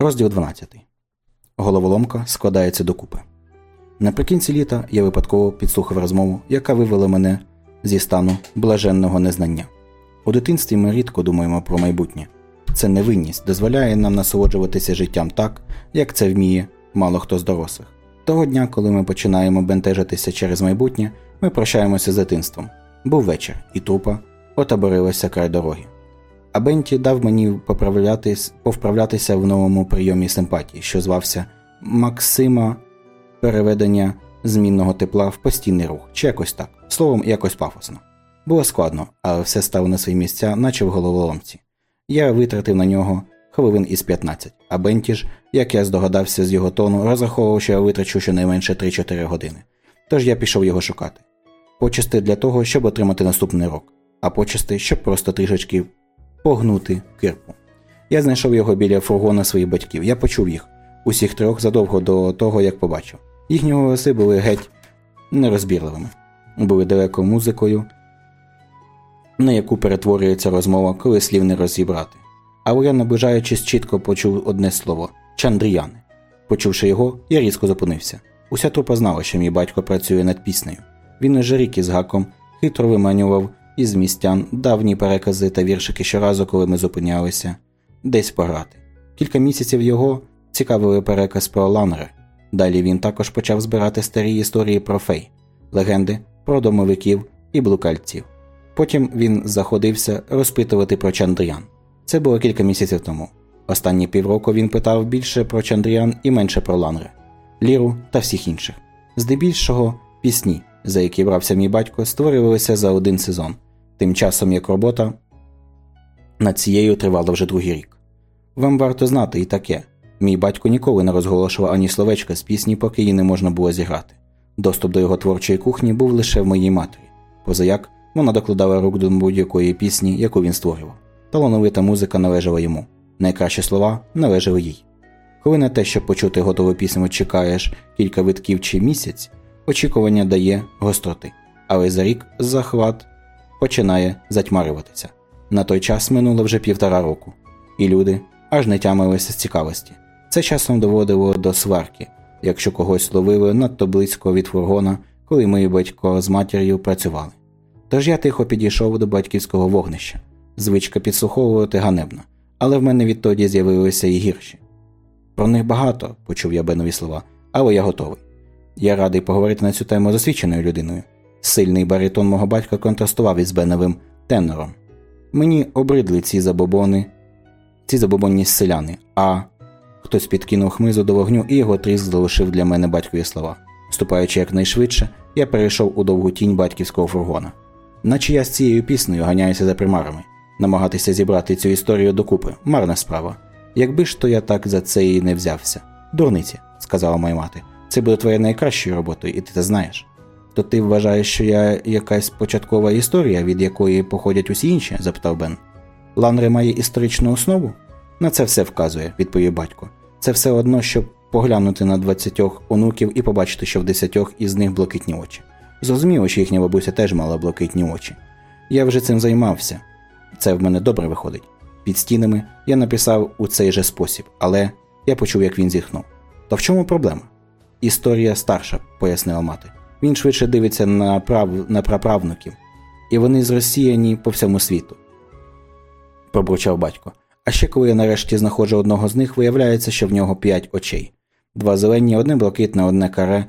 Розділ 12. Головоломка складається докупи. Наприкінці літа я випадково підслухав розмову, яка вивела мене зі стану блаженного незнання. У дитинстві ми рідко думаємо про майбутнє. Це невинність дозволяє нам насолоджуватися життям так, як це вміє мало хто з дорослих. Того дня, коли ми починаємо бентежитися через майбутнє, ми прощаємося з дитинством. Був вечір, і трупа отаборилася край дороги. А Бенті дав мені повправлятися в новому прийомі симпатії, що звався Максима переведення змінного тепла в постійний рух, чи якось так, словом, якось пафосно. Було складно, але все стало на свої місця, наче в головоломці. Я витратив на нього хвилин із 15, а Бенті ж, як я здогадався з його тону, розраховував, що я витрачу щонайменше 3-4 години. Тож я пішов його шукати. Почасти для того, щоб отримати наступний рок, а почасти, щоб просто трішечки погнути кирпу. Я знайшов його біля фургона своїх батьків. Я почув їх, усіх трьох задовго до того, як побачив. Їхні голоси були геть нерозбірливими, були далеко музикою, на яку перетворюється розмова, коли слів не розібрати. Але я, наближаючись, чітко почув одне слово Чандріяни. Почувши його, я різко зупинився. Уся трупа знала, що мій батько працює над піснею. Він уже рік із гаком хитро виманював із містян давні перекази та віршики щоразу, коли ми зупинялися, десь пограти. Кілька місяців його цікавили переказ про ланри. Далі він також почав збирати старі історії про фей, легенди про домовиків і блукальців. Потім він заходився розпитувати про Чандріян. Це було кілька місяців тому. Останні півроку він питав більше про Чандріян і менше про ланри, ліру та всіх інших. Здебільшого пісні, за які брався мій батько, створювалися за один сезон, тим часом як робота над цією тривала вже другий рік. Вам варто знати і таке мій батько ніколи не розголошував ані словечка з пісні, поки її не можна було зіграти. Доступ до його творчої кухні був лише в моїй матері, позаяк вона докладала рук до будь-якої пісні, яку він створював. Талановита музика належала йому, найкращі слова належали їй. Коли на те, щоб почути готову пісню, чекаєш кілька витків чи місяць, очікування дає гостроти, але за рік захват починає затьмарюватися. На той час минуло вже півтора року, і люди аж не тямилися з цікавості. Це часом доводило до сварки, якщо когось ловили надто близько від фургона, коли мої батько з матір'ю працювали. Тож я тихо підійшов до батьківського вогнища. Звичка підслуховувати ганебна, але в мене відтоді з'явилися і гірші. Про них багато, почув я Бенові слова, але я готовий. Я радий поговорити на цю тему з освіченою людиною. Сильний баритон мого батька контрастував із Беновим тенором. Мені обридли ці забобони, ці забобонні селяни, а хтось підкинув хмизу до вогню і його тріск залишив для мене батькові слова. Ступаючи якнайшвидше, я перейшов у довгу тінь батьківського фургона. Наче я з цією піснею ганяюся за примарами, намагатися зібрати цю історію докупи марна справа. Якби ж то я так за це і не взявся. Дурниці, сказала моя мати, це буде твоєю найкращою роботою, і ти це знаєш. То ти вважаєш, що я якась початкова історія, від якої походять усі інші? запитав Бен. Ланре має історичну основу? На це все вказує, відповів батько. Це все одно, щоб поглянути на двадцятьох онуків і побачити, що в десятьох із них блакитні очі. Зрозуміло, що їхня бабуся теж мала блакитні очі. Я вже цим займався. Це в мене добре виходить. Під стінами я написав у цей же спосіб, але я почув, як він зітхнув. То в чому проблема? Історія старша, пояснила мати. Він швидше дивиться на прав... на праправнуків, і вони зросіяні по всьому світу. Пробурчав батько. А ще коли я нарешті знаходжу одного з них, виявляється, що в нього п'ять очей: два зелені, одне блакитне, одне каре,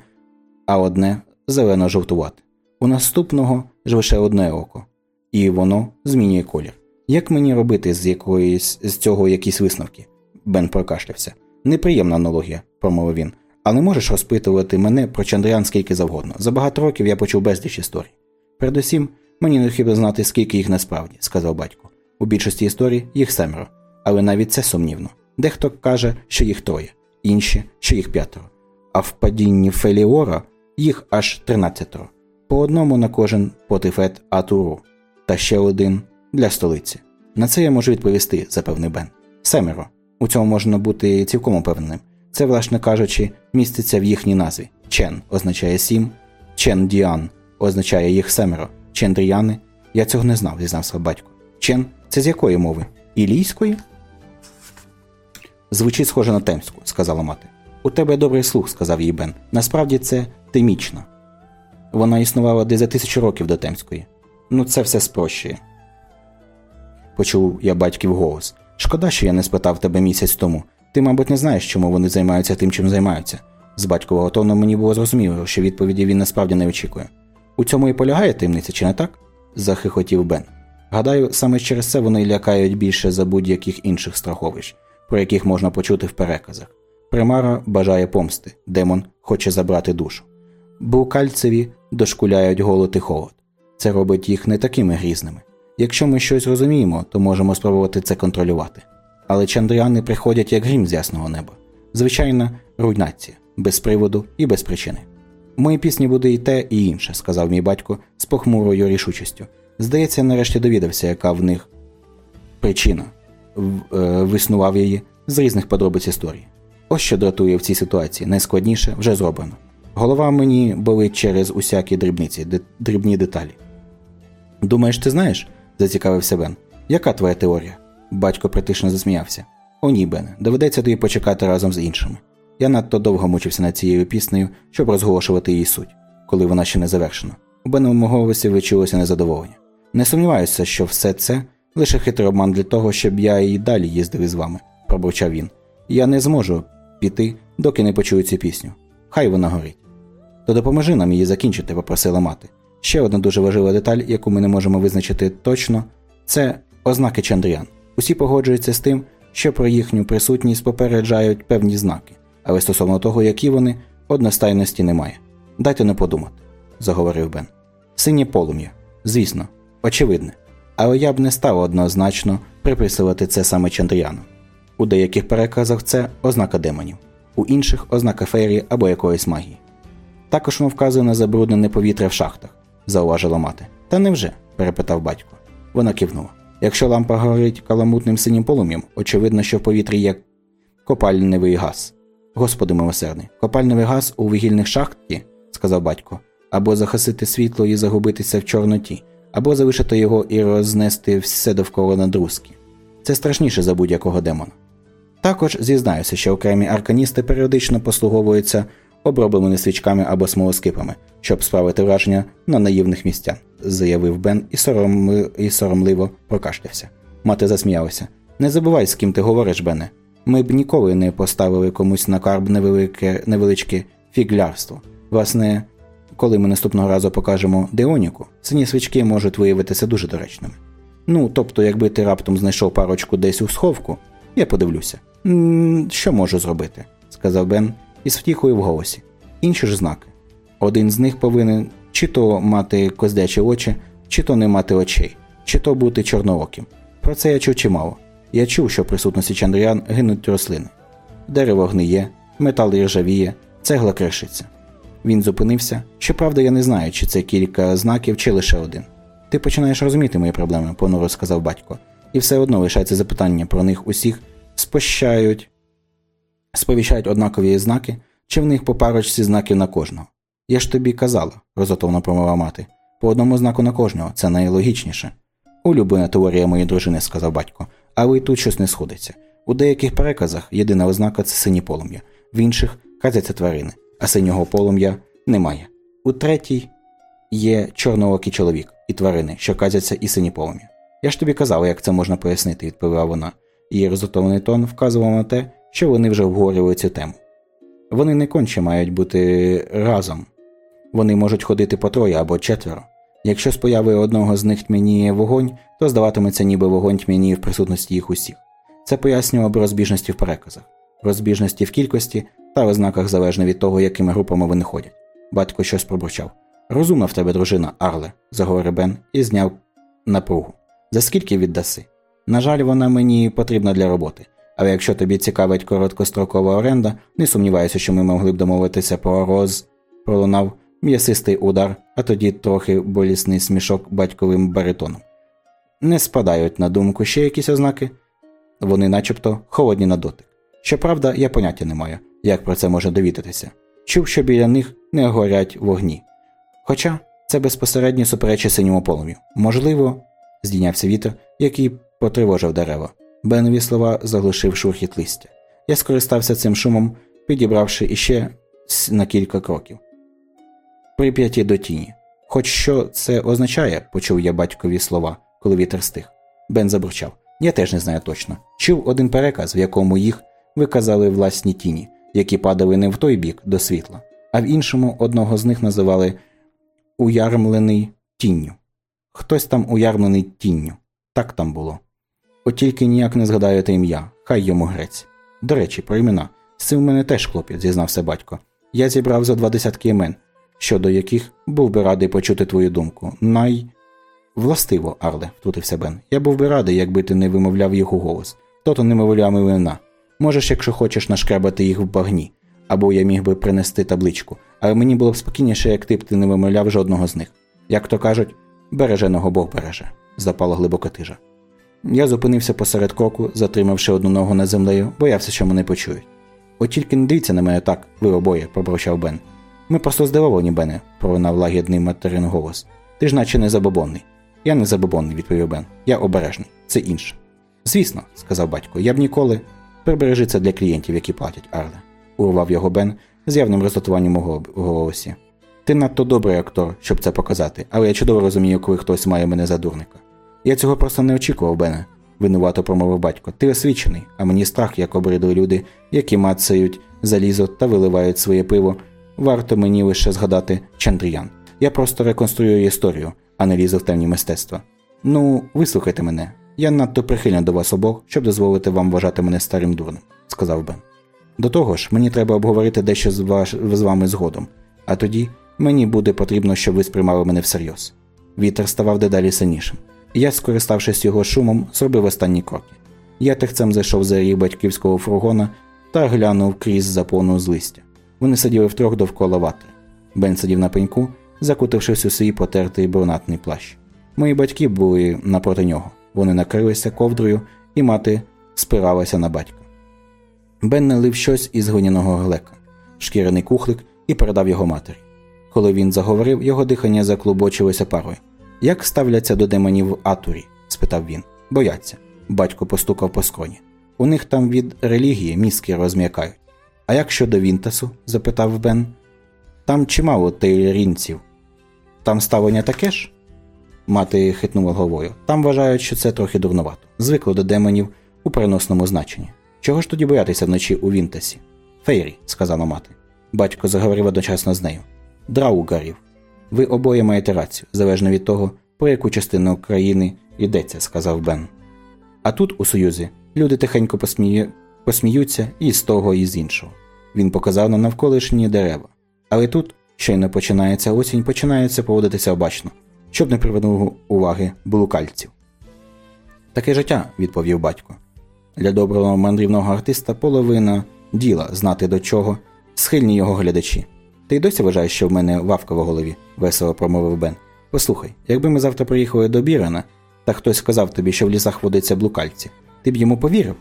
а одне зелено жовтувате. У наступного ж лише одне око, і воно змінює колір. Як мені робити з якоїсь з цього якісь висновки? Бен прокашлявся. Неприємна аналогія, промовив він. Але можеш розпитувати мене про Чандріан скільки завгодно. За багато років я почув безліч історій. Передусім, мені необхідно знати, скільки їх насправді, сказав батько. У більшості історій їх семеро, але навіть це сумнівно. Дехто каже, що їх троє, інші, що їх п'ятеро. А в падінні Феліора їх аж тринадцятеро. По одному на кожен потифет Атуру, та ще один для столиці. На це я можу відповісти, запевнив Бен. Семеро. У цьому можна бути цілком упевненим. Це, власне кажучи, міститься в їхній назві. Чен означає сім, Чен Діан означає їх семеро, Чендріяни. Я цього не знав, зізнався батько. Чен це з якої мови? Ілійської? Звучить схоже на темську, сказала мати. У тебе добрий слух, сказав їй Бен. Насправді це темічна. Вона існувала десь за тисячу років до темської. Ну, це все спрощує. Почув я батьків голос. Шкода, що я не спитав тебе місяць тому. Ти, мабуть, не знаєш, чому вони займаються тим, чим займаються. З батькового тону мені було зрозуміло, що відповіді він насправді не очікує. У цьому і полягає таємниця, чи не так? захихотів Бен. Гадаю, саме через це вони лякають більше за будь-яких інших страховищ, про яких можна почути в переказах. Примара бажає помсти, демон хоче забрати душу. Букальцеві дошкуляють голод і холод. Це робить їх не такими грізними. Якщо ми щось розуміємо, то можемо спробувати це контролювати. Але чандріани приходять як грім з ясного неба. Звичайна руйнація, без приводу і без причини. В моїй пісні буде і те, і інше, сказав мій батько з похмурою рішучістю. Здається, нарешті довідався, яка в них причина е, виснував її з різних подробиць історії. Ось що дратує в цій ситуації, найскладніше вже зроблено. Голова мені болить через усякі дрібниці, дрібні деталі. Думаєш, ти знаєш? зацікавився Бен. Яка твоя теорія? Батько притишно засміявся. О, ні, Бене, доведеться тобі почекати разом з іншими. Я надто довго мучився над цією піснею, щоб розголошувати її суть, коли вона ще не завершена. У Беновому голосі вичулося незадоволення. Не сумніваюся, що все це лише хитрий обман для того, щоб я і далі їздив із вами, пробурчав він. Я не зможу піти, доки не почую цю пісню. Хай вона горить. То допоможи нам її закінчити, попросила мати. Ще одна дуже важлива деталь, яку ми не можемо визначити точно, це ознаки Чандріан. Усі погоджуються з тим, що про їхню присутність попереджають певні знаки, але стосовно того, які вони, одностайності немає. Дайте не подумати, заговорив Бен. Синє полум'я, звісно, очевидне. Але я б не став однозначно приписувати це саме Чандріану. У деяких переказах це ознака демонів, у інших ознака феєрії або якоїсь магії. Також воно вказує на забруднене повітря в шахтах, зауважила мати. Та невже? перепитав батько. Вона кивнула. Якщо лампа горить каламутним синім полум'ям, очевидно, що в повітрі є копальневий газ. Господи милосердний, копальневий газ у вугільних шахті, сказав батько, або захасити світло і загубитися в Чорноті, або залишити його і рознести все довкола на друзки. Це страшніше за будь-якого демона. Також зізнаюся, що окремі арканісти періодично послуговуються обробленими свічками або смолоскипами, щоб справити враження на наївних місцях, заявив Бен і, сором... і соромливо прокашлявся. Мати засміялася. Не забувай, з ким ти говориш, Бене. Ми б ніколи не поставили комусь на карб невелике, невеличке фіглярство. Власне, коли ми наступного разу покажемо Деоніку, сині свічки можуть виявитися дуже доречними. Ну, тобто, якби ти раптом знайшов парочку десь у сховку, я подивлюся. Що можу зробити? сказав Бен із втіхою в голосі. Інші ж знаки. Один з них повинен чи то мати коздячі очі, чи то не мати очей, чи то бути чорнооким. Про це я чув чимало. Я чув, що в присутності чандріан гинуть рослини. Дерево гниє, метал іржавіє, цегла кришиться. Він зупинився. Щоправда, я не знаю, чи це кілька знаків, чи лише один. Ти починаєш розуміти мої проблеми, понуро сказав батько, і все одно лишається запитання про них усіх спощають, сповіщають однакові знаки, чи в них по парочці знаків на кожного. Я ж тобі казала, розготовно промовила мати. По одному знаку на кожного, це найлогічніше. Улюблена теорія моєї дружини, сказав батько, але й тут щось не сходиться. У деяких переказах єдина ознака це сині полум'я, в інших казяться тварини, а синього полум'я немає. У третій є чорноокий чоловік і тварини, що казяться і сині полум'я. Я ж тобі казала, як це можна пояснити, відповіла вона. Її розготовлений тон вказував на те, що вони вже обговорювали цю тему. Вони не конче мають бути разом, вони можуть ходити по троє або четверо. Якщо з появою одного з них тьмяніє вогонь, то здаватиметься, ніби вогонь тьмяніє в присутності їх усіх. Це пояснювало б розбіжності в переказах, розбіжності в кількості та ознаках залежно від того, якими групами вони ходять. Батько щось пробурчав. Розумна в тебе дружина, Арле, заговорив Бен і зняв напругу. За скільки віддаси? На жаль, вона мені потрібна для роботи. Але якщо тобі цікавить короткострокова оренда, не сумніваюся, що ми могли б домовитися про роз. пролунав м'ясистий удар, а тоді трохи болісний смішок батьковим баритоном. Не спадають на думку ще якісь ознаки, вони начебто холодні на дотик. Щоправда, я поняття не маю, як про це можна довідатися. Чув, що біля них не горять вогні. Хоча це безпосередньо суперечить синьому полум'ю. Можливо, здійнявся вітер, який потривожив дерева. Бенові слова заглушив шурхіт листя. Я скористався цим шумом, підібравши іще на кілька кроків. Прип'яті до тіні. Хоч що це означає, почув я батькові слова, коли вітер стих. Бен забурчав. Я теж не знаю точно. Чув один переказ, в якому їх виказали власні тіні, які падали не в той бік до світла, а в іншому одного з них називали уярмлений тінню. Хтось там уярмлений тінню. Так там було. От тільки ніяк не згадаєте ім'я, хай йому грець. До речі, про імена. З цим у мене теж хлопець, зізнався батько. Я зібрав за два десятки імен, щодо яких був би радий почути твою думку. Най. Властиво, Арле, втрутився Бен. Я був би радий, якби ти не вимовляв їх голос. То-то не вимовляв імена. Можеш, якщо хочеш, нашкребати їх в багні, або я міг би принести табличку, але мені було б спокійніше, як ти б ти не вимовляв жодного з них. Як то кажуть, береженого Бог береже, запала глибока тижа. Я зупинився посеред кроку, затримавши одну ногу над землею, боявся, що мене почують. От тільки не дивіться на мене так, ви обоє, проброщав Бен. Ми просто здивовані, Бене, пролунав лагідний материн голос. Ти ж наче не забобонний. Я не забобонний, відповів Бен. Я обережний, це інше. Звісно, сказав батько, я б ніколи. Прибережи це для клієнтів, які платять, Арле, урвав його Бен з явним роздратуванням у голосі. Ти надто добрий актор, щоб це показати, але я чудово розумію, коли хтось має мене за дурника. Я цього просто не очікував, Бене, винувато промовив батько. Ти освічений, а мені страх, як обридли люди, які мацають залізо та виливають своє пиво. Варто мені лише згадати Чандріян. Я просто реконструюю історію, а не лізу в темні мистецтва. Ну, вислухайте мене. Я надто прихильний до вас обох, щоб дозволити вам вважати мене старим дурним, сказав Бен. До того ж, мені треба обговорити дещо з, ваш... з вами згодом, а тоді мені буде потрібно, щоб ви сприймали мене всерйоз. Вітер ставав дедалі сильнішим. Я, скориставшись його шумом, зробив останні кроки. Я тихцем зайшов за ріг батьківського фургона та глянув крізь запону з листя. Вони сиділи втрьох довкола ватри. Бен сидів на пеньку, закутившись у свій потертий брунатний плащ. Мої батьки були напроти нього. Вони накрилися ковдрою, і мати спиралася на батька. Бен налив щось із глиняного глека, шкіряний кухлик і передав його матері. Коли він заговорив, його дихання заклубочилося парою. Як ставляться до демонів в Атурі? спитав він. Бояться. Батько постукав по скроні. У них там від релігії мізки розм'якають. А як щодо Вінтасу? запитав Бен. Там чимало тейлерінців. Там ставлення таке ж? Мати хитнула головою. Там вважають, що це трохи дурновато. Звикло до демонів у переносному значенні. Чого ж тоді боятися вночі у Вінтасі? Фейрі, сказала мати. Батько заговорив одночасно з нею. Драугарів. Ви обоє маєте рацію, залежно від того, про яку частину країни йдеться, сказав Бен. А тут, у Союзі, люди тихенько посміє... посміються і з того, і з іншого. Він показав на навколишні дерева. Але тут, щойно починається осінь, починається поводитися обачно, щоб не привернув уваги блукальців. Таке життя, відповів батько. Для доброго мандрівного артиста половина діла знати до чого, схильні його глядачі. Ти й досі вважаєш, що в мене вавка в голові, весело промовив Бен. Послухай, якби ми завтра приїхали до Бірана, та хтось сказав тобі, що в лісах водиться блукальці, ти б йому повірив?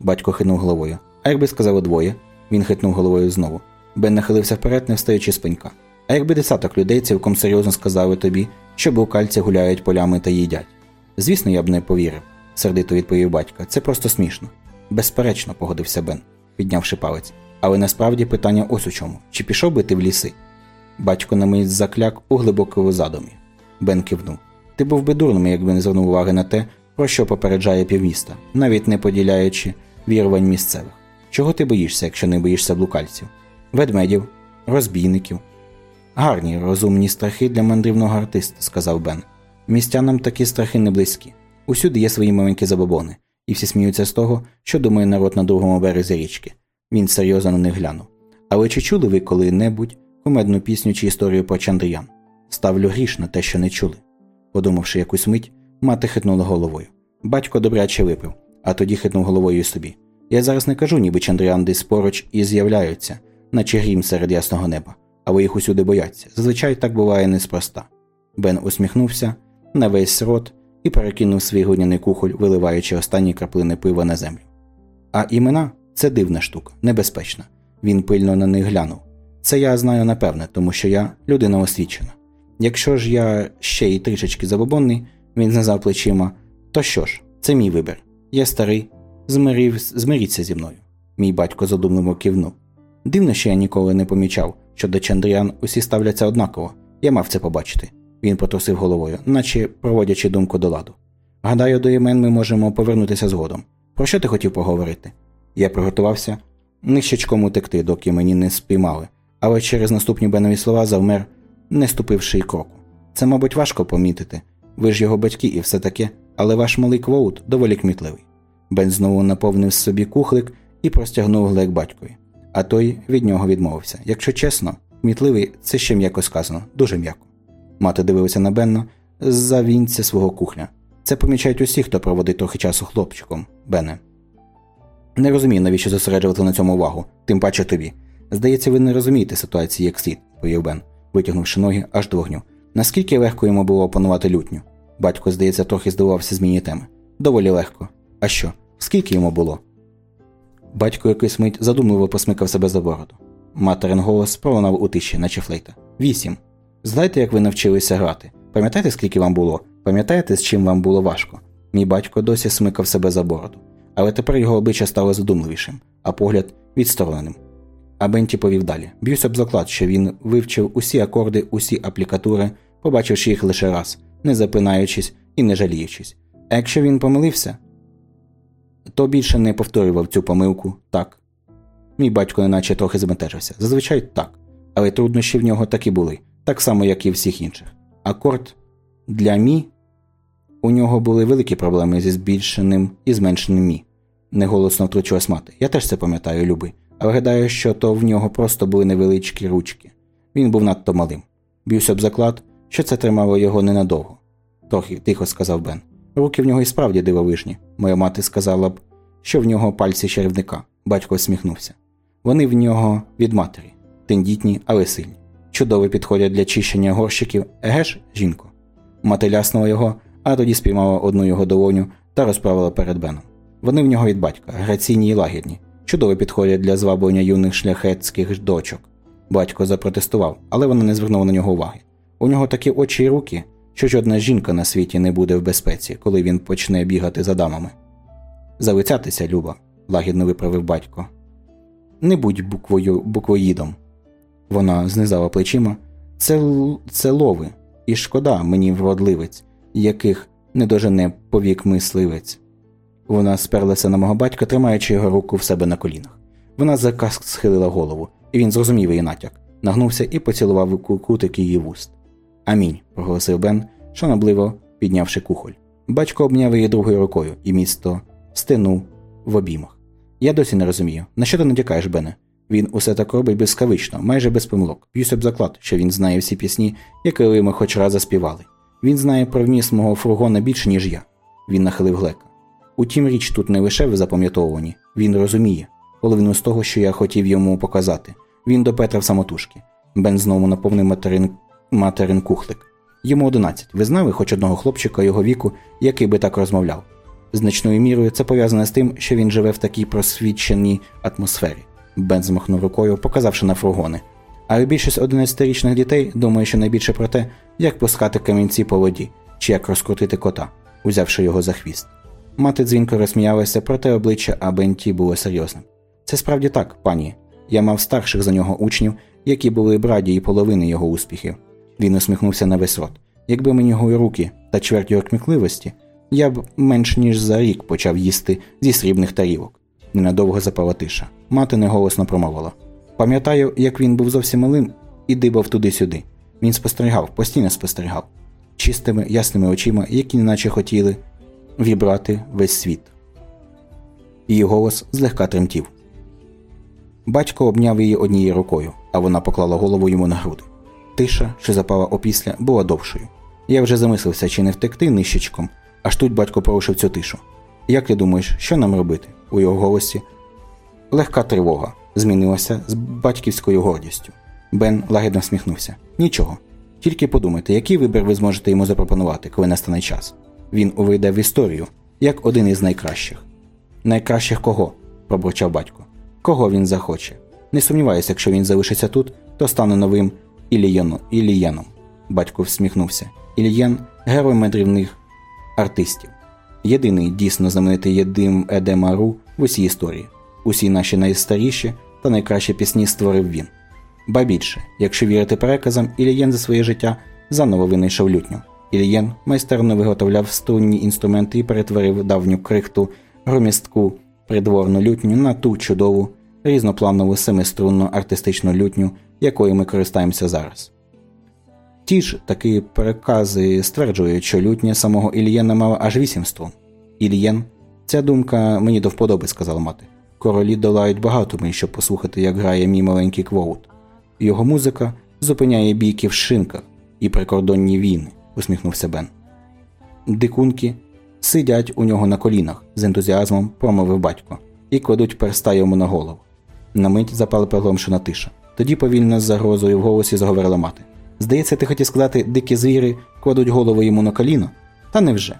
Батько хитнув головою. А якби сказали двоє, він хитнув головою знову. Бен нахилився вперед, не встаючи з пенька. А якби десяток людей цілком серйозно сказали тобі, що блукальці гуляють полями та їдять? Звісно, я б не повірив, сердито відповів батько. Це просто смішно. Безперечно, погодився Бен, піднявши палець. Але насправді питання ось у чому: чи пішов би ти в ліси? Батько на мить закляк у глибокому задумі. Бен кивнув. Ти був би дурним, якби не звернув уваги на те, про що попереджає півміста, навіть не поділяючи вірувань місцевих. Чого ти боїшся, якщо не боїшся блукальців? Ведмедів, розбійників. Гарні, розумні страхи для мандрівного артиста, сказав Бен. Містянам такі страхи не близькі. Усюди є свої маленькі забобони, і всі сміються з того, що думає народ на другому березі річки. Він серйозно на них глянув. Але чи чули ви коли-небудь кумедну пісню чи історію про Чандріян? Ставлю гріш на те, що не чули. Подумавши якусь мить, мати хитнула головою. Батько добряче випив, а тоді хитнув головою і собі. Я зараз не кажу, ніби Чандріян десь поруч і з'являються, наче грім серед ясного неба, але їх усюди бояться. Зазвичай так буває неспроста. Бен усміхнувся на весь рот і перекинув свій глиняний кухоль, виливаючи останні краплини пива на землю. А імена це дивна штука, небезпечна. Він пильно на них глянув. Це я знаю напевне, тому що я людина освічена. Якщо ж я ще й трішечки забобонний, він знизав плечима, то що ж, це мій вибір. Я старий, змирів, змиріться зі мною. Мій батько задумливо кивнув. Дивно, що я ніколи не помічав, що до Чандріан усі ставляться однаково. Я мав це побачити. Він потрусив головою, наче проводячи думку до ладу. Гадаю, до імен ми можемо повернутися згодом. Про що ти хотів поговорити? Я приготувався нищечком утекти, доки мені не спіймали, але через наступні Бенові слова завмер, не ступивши й кроку. Це, мабуть, важко помітити. Ви ж його батьки і все таке, але ваш малий квоут доволі кмітливий. Бен знову наповнив собі кухлик і простягнув глек батькові, а той від нього відмовився. Якщо чесно, кмітливий це ще м'яко сказано, дуже м'яко. Мати дивилася на Бенна з-за вінця свого кухня. Це помічають усі, хто проводить трохи часу хлопчиком, Бене. Не розумію, навіщо зосереджувати на цьому увагу, тим паче тобі. Здається, ви не розумієте ситуації як слід, повів Бен, витягнувши ноги аж до вогню. Наскільки легко йому було опанувати лютню? Батько, здається, трохи здивувався зміні теми. Доволі легко. А що? Скільки йому було? Батько якийсь мить задумливо посмикав себе за бороду. Материн голос пролунав у тиші, наче флейта. Вісім. Знаєте, як ви навчилися грати? Пам'ятаєте, скільки вам було? Пам'ятаєте, з чим вам було важко? Мій батько досі смикав себе за бороду, але тепер його обличчя стало задумливішим, а погляд відстороненим. А Бенті повів далі. Б'юсь об заклад, що він вивчив усі акорди, усі аплікатури, побачивши їх лише раз, не запинаючись і не жаліючись. А якщо він помилився, то більше не повторював цю помилку так. Мій батько неначе трохи збентежився. Зазвичай так, але труднощі в нього так і були, так само, як і всіх інших. Акорд для мі у нього були великі проблеми зі збільшеним і зменшеним мі. Неголосно втручилась мати. Я теж це пам'ятаю, Люби, але гадаю, що то в нього просто були невеличкі ручки. Він був надто малим. Б'юся об заклад, що це тримало його ненадовго. Трохи тихо сказав Бен. Руки в нього і справді дивовижні. Моя мати сказала б, що в нього пальці черевника. Батько всміхнувся. Вони в нього від матері, тендітні, але сильні. Чудово підходять для чищення горщиків, еге ж, жінко. Мати ляснула його, а тоді спіймала одну його долоню та розправила перед Беном. Вони в нього від батька, граційні і лагідні, чудово підходять для зваблення юних шляхетських дочок. Батько запротестував, але вона не звернула на нього уваги. У нього такі очі й руки, що жодна жінка на світі не буде в безпеці, коли він почне бігати за дамами. Залицятися, Люба, лагідно виправив батько. Не будь буквою буквоїдом. Вона знизала плечима. Це це лови, і шкода мені вродливець, яких не дожене повік мисливець. Вона сперлася на мого батька, тримаючи його руку в себе на колінах. Вона заказ схилила голову, і він зрозумів її натяк, нагнувся і поцілував кутик її вуст. Амінь, проголосив Бен, шанобливо піднявши кухоль. Батько обняв її другою рукою, і місто стинув в обіймах. Я досі не розумію. На що ти натякаєш, Бене? Він усе так робить безкавично, майже без помилок. Б'юсь об заклад, що він знає всі пісні, які ми хоч раз заспівали. Він знає про вміст мого фургона більше, ніж я. Він нахилив глека. Утім, річ тут не лише в запам'ятовуванні, він розуміє, половину з того, що я хотів йому показати. Він до Петра в самотужки. Бен знову наповнив материн, материн кухлик. Йому одинадцять. Ви знали хоч одного хлопчика його віку, який би так розмовляв. Значною мірою це пов'язане з тим, що він живе в такій просвіченій атмосфері. Бен змахнув рукою, показавши на фургони. Але більшість 11-річних дітей думає, що найбільше про те, як пускати камінці по воді, чи як розкрутити кота, узявши його за хвіст. Мати дзвінко розсміялася, проте обличчя Абенті було серйозним. Це справді так, пані. Я мав старших за нього учнів, які були б раді і половини його успіхів. Він усміхнувся на весь рот. Якби мені його руки та чверть його кмітливості, я б менш ніж за рік почав їсти зі срібних тарілок. Ненадовго запала тиша. Мати неголосно промовила. Пам'ятаю, як він був зовсім малим і дибав туди-сюди. Він спостерігав, постійно спостерігав, чистими, ясними очима, які неначе хотіли вібрати весь світ. Її голос злегка тремтів. Батько обняв її однією рукою, а вона поклала голову йому на груди. Тиша, що запала опісля, була довшою. Я вже замислився, чи не втекти нищечком, аж тут батько порушив цю тишу. Як ти думаєш, що нам робити? У його голосі легка тривога змінилася з батьківською гордістю. Бен лагідно всміхнувся. Нічого. Тільки подумайте, який вибір ви зможете йому запропонувати, коли настане час. Він увійде в історію як один із найкращих. Найкращих кого? пробурчав батько. Кого він захоче. Не сумніваюся, якщо він залишиться тут, то стане новим Іліяно, Іліяном. Батько всміхнувся. Іліян герой мандрівних артистів. Єдиний дійсно знаменитий Єдим Едемару в усій історії. Усі наші найстаріші та найкращі пісні створив він. Ба більше, якщо вірити переказам, Ілієн за своє життя заново винайшов лютню. Ілієн майстерно виготовляв струнні інструменти і перетворив давню крихту, громістку придворну лютню на ту чудову, різнопланову семиструнну артистичну лютню, якою ми користаємося зараз. Ті ж такі перекази стверджують, що лютня самого Ілієна мала аж вісім струн. Ілієн, ця думка мені до вподоби, сказала мати. Королі долають багато миль, щоб послухати, як грає мій маленький квоут. Його музика зупиняє бійки в шинках і прикордонні війни, усміхнувся Бен. Дикунки сидять у нього на колінах, з ентузіазмом промовив батько, і кладуть перста йому на голову. На мить запала пригломшена тиша. Тоді повільно з загрозою в голосі заговорила мати. Здається, ти хотів сказати, дикі звіри кладуть голову йому на коліно? Та невже?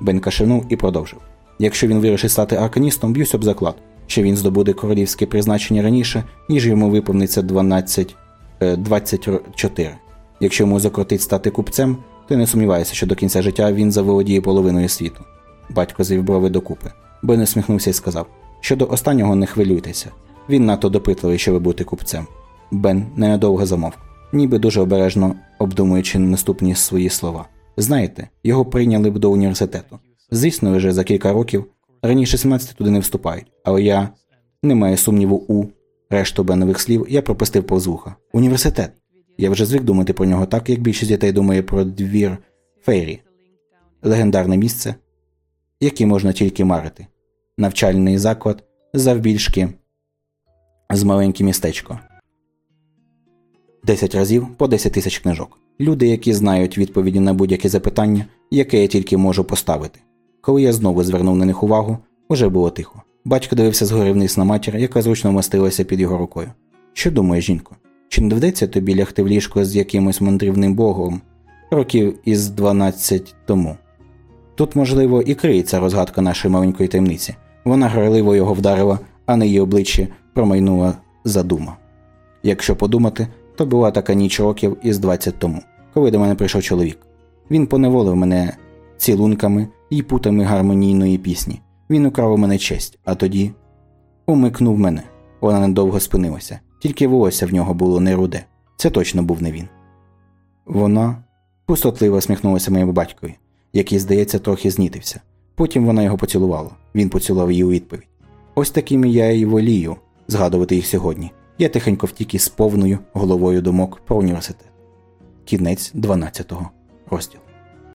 Бен кашинув і продовжив. Якщо він вирішить стати арканістом, б'юсь об заклад, що він здобуде королівське призначення раніше, ніж йому виповниться 12, 24. Е, Якщо йому закрутить стати купцем, то не сумніваюся, що до кінця життя він заволодіє половиною світу. Батько звів брови докупи. Бен усміхнувся і сказав: Щодо останнього не хвилюйтеся. Він надто допитливий, щоб бути купцем. Бен ненадовго замовк, ніби дуже обережно обдумуючи наступні свої слова. Знаєте, його прийняли б до університету. Звісно, вже за кілька років раніше 17 туди не вступають, але я не маю сумніву у решту бенових слів я пропустив повз вуха. Університет. Я вже звик думати про нього так, як більшість дітей думає про двір Фейрі. Легендарне місце, яке можна тільки марити. Навчальний заклад завбільшки з маленьке містечко. Десять разів по десять тисяч книжок. Люди, які знають відповіді на будь-яке запитання, яке я тільки можу поставити. Коли я знову звернув на них увагу, уже було тихо. Батько дивився згори вниз на матір, яка зручно вмостилася під його рукою. Що думаєш, жінко? Чи не доведеться тобі лягти в ліжко з якимось мандрівним богом років із 12 тому? Тут, можливо, і криється розгадка нашої маленької таємниці. Вона грайливо його вдарила, а на її обличчі промайнула задума. Якщо подумати, то була така ніч років із 20 тому, коли до мене прийшов чоловік. Він поневолив мене цілунками і путами гармонійної пісні. Він украв у мене честь, а тоді умикнув мене. Вона недовго спинилася, тільки волосся в нього було не руде. Це точно був не він. Вона пустотливо сміхнулася моєму батькові, який, здається, трохи знітився. Потім вона його поцілувала. Він поцілував її у відповідь. Ось такими я і волію згадувати їх сьогодні. Я тихенько втік із повною головою думок про університет. Кінець 12 розділу.